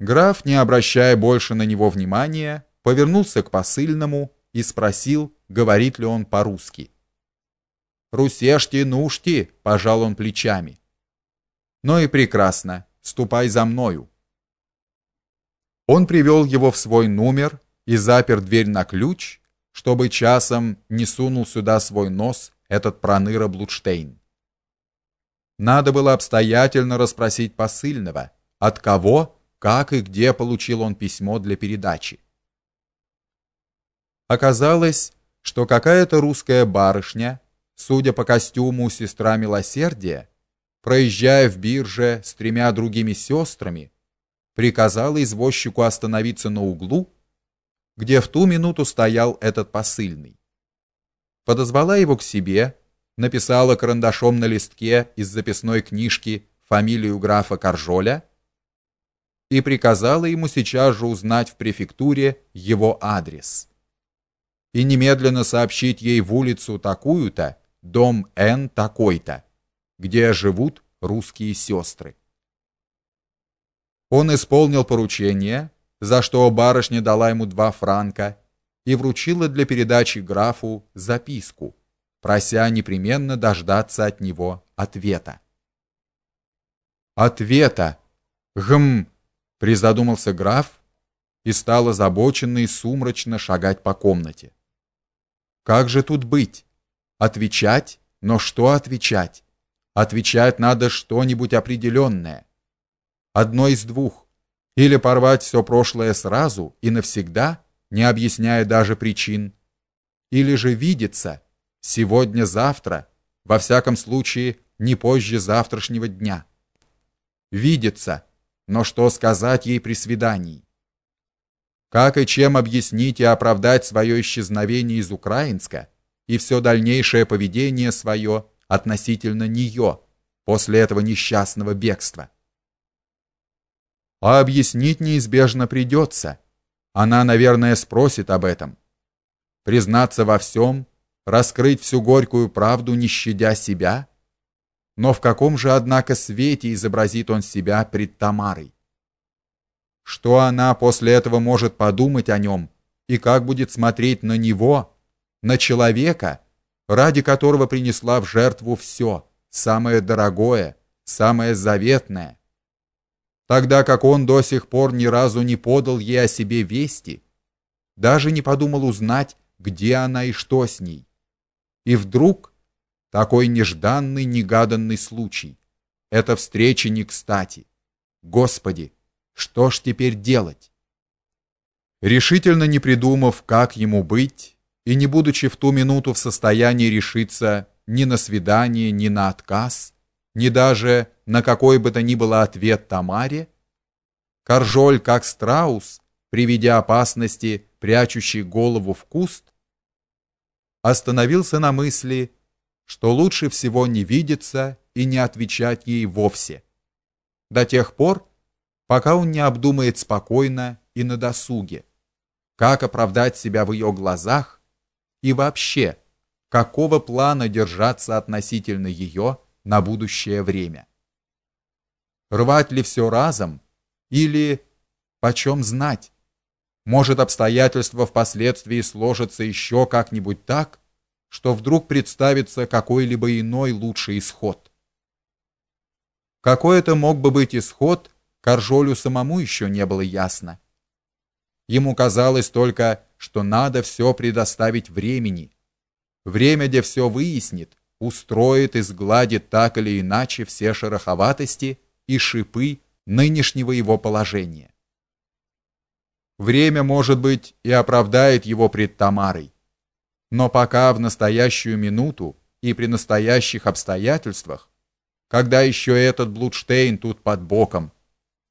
Граф, не обращая больше на него внимания, повернулся к посыльному и спросил, говорит ли он по-русски. «Русешти, нушти!» — пожал он плечами. «Ну и прекрасно, ступай за мною». Он привел его в свой номер и запер дверь на ключ, чтобы часом не сунул сюда свой нос этот проныра Блудштейн. Надо было обстоятельно расспросить посыльного, от кого как и где получил он письмо для передачи. Оказалось, что какая-то русская барышня, судя по костюму сестра милосердия, проезжая в бирже с тремя другими сестрами, приказала извозчику остановиться на углу, где в ту минуту стоял этот посыльный. Подозвала его к себе, написала карандашом на листке из записной книжки фамилию графа Каржоля и приказала ему сейчас же узнать в префектуре его адрес. И немедленно сообщить ей в улицу такую-то, дом Н такой-то, где живут русские сестры. Он исполнил поручение, за что барышня дала ему два франка и вручила для передачи графу записку, прося непременно дождаться от него ответа. Ответа. Гм, Призадумался граф и стал озабоченно и сумрачно шагать по комнате. Как же тут быть? Отвечать? Но что отвечать? Отвечать надо что-нибудь определенное. Одно из двух: или порвать все прошлое сразу и навсегда, не объясняя даже причин, или же видеться сегодня-завтра, во всяком случае, не позже завтрашнего дня. Видеться но что сказать ей при свидании? Как и чем объяснить и оправдать свое исчезновение из Украинска и все дальнейшее поведение свое относительно нее после этого несчастного бегства? А объяснить неизбежно придется. Она, наверное, спросит об этом. Признаться во всем, раскрыть всю горькую правду, не щадя себя – но в каком же, однако, свете изобразит он себя пред Тамарой? Что она после этого может подумать о нем и как будет смотреть на него, на человека, ради которого принесла в жертву все, самое дорогое, самое заветное? Тогда как он до сих пор ни разу не подал ей о себе вести, даже не подумал узнать, где она и что с ней. И вдруг такой нежданный, негаданный случай. Эта встреча не кстати. Господи, что ж теперь делать? Решительно не придумав, как ему быть, и не будучи в ту минуту в состоянии решиться ни на свидание, ни на отказ, ни даже на какой бы то ни было ответ Тамаре, Каржоль, как страус, при виде опасности, прячущий голову в куст, остановился на мысли что лучше всего не видеться и не отвечать ей вовсе. До тех пор, пока он не обдумает спокойно и на досуге, как оправдать себя в ее глазах и вообще, какого плана держаться относительно ее на будущее время. Рвать ли все разом или почем знать? Может, обстоятельства впоследствии сложатся еще как-нибудь так, что вдруг представится какой-либо иной лучший исход. Какой это мог бы быть исход, Каржолю самому еще не было ясно. Ему казалось только, что надо все предоставить времени. Время, где все выяснит, устроит и сгладит так или иначе все шероховатости и шипы нынешнего его положения. Время, может быть, и оправдает его пред Тамарой но пока в настоящую минуту и при настоящих обстоятельствах, когда еще этот Блудштейн тут под боком,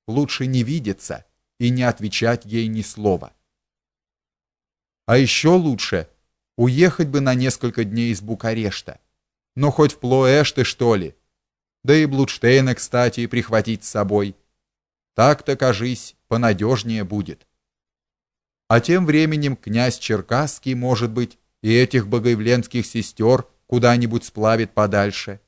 лучше не видеться и не отвечать ей ни слова. А еще лучше уехать бы на несколько дней из Букарешта. но хоть в Плоэшты, что ли. Да и Блудштейна, кстати, прихватить с собой. Так-то, кажись, понадежнее будет. А тем временем князь Черкасский, может быть, и этих богоявленских сестер куда-нибудь сплавит подальше.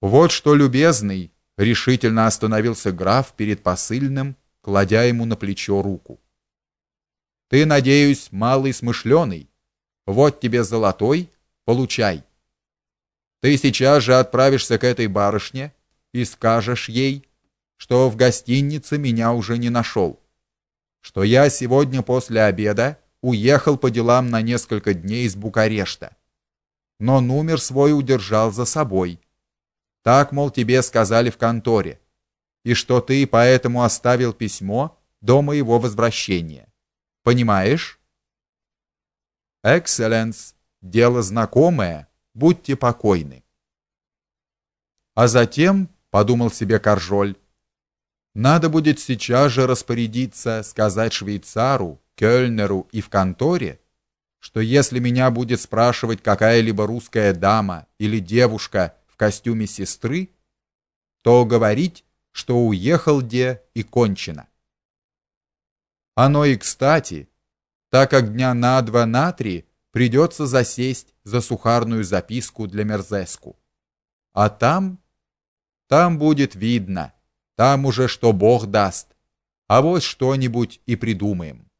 Вот что, любезный, решительно остановился граф перед посыльным, кладя ему на плечо руку. Ты, надеюсь, малый смышленый. Вот тебе золотой, получай. Ты сейчас же отправишься к этой барышне и скажешь ей, что в гостинице меня уже не нашел, что я сегодня после обеда уехал по делам на несколько дней из Букарешта, но номер свой удержал за собой. Так, мол, тебе сказали в конторе, и что ты поэтому оставил письмо до моего возвращения. Понимаешь? Экселленс, дело знакомое, будьте покойны. А затем, подумал себе Каржоль, надо будет сейчас же распорядиться сказать швейцару, кёльнеру и в конторе, что если меня будет спрашивать какая-либо русская дама или девушка в костюме сестры, то говорить, что уехал где и кончено. Оно и кстати, так как дня на два на три придется засесть за сухарную записку для Мерзеску. А там там будет видно. Там уже что Бог даст. А вот что-нибудь и придумаем.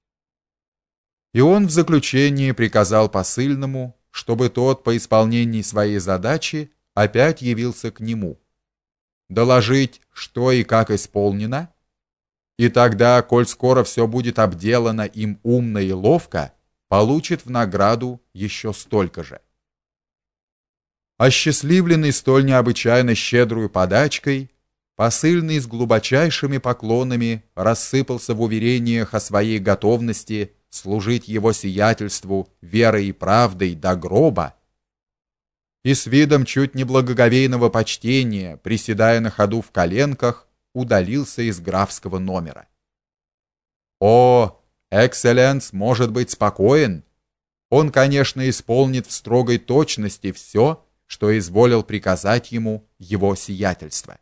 И он в заключении приказал посыльному, чтобы тот по исполнении своей задачи опять явился к нему. Доложить, что и как исполнено, и тогда, коль скоро все будет обделано им умно и ловко, получит в награду еще столько же. Осчастливленный столь необычайно щедрую подачкой, посыльный с глубочайшими поклонами рассыпался в уверениях о своей готовности служить его сиятельству верой и правдой до гроба, и с видом чуть не благоговейного почтения, приседая на ходу в коленках, удалился из графского номера. О, экселленс может быть спокоен. Он, конечно, исполнит в строгой точности все, что изволил приказать ему его сиятельство.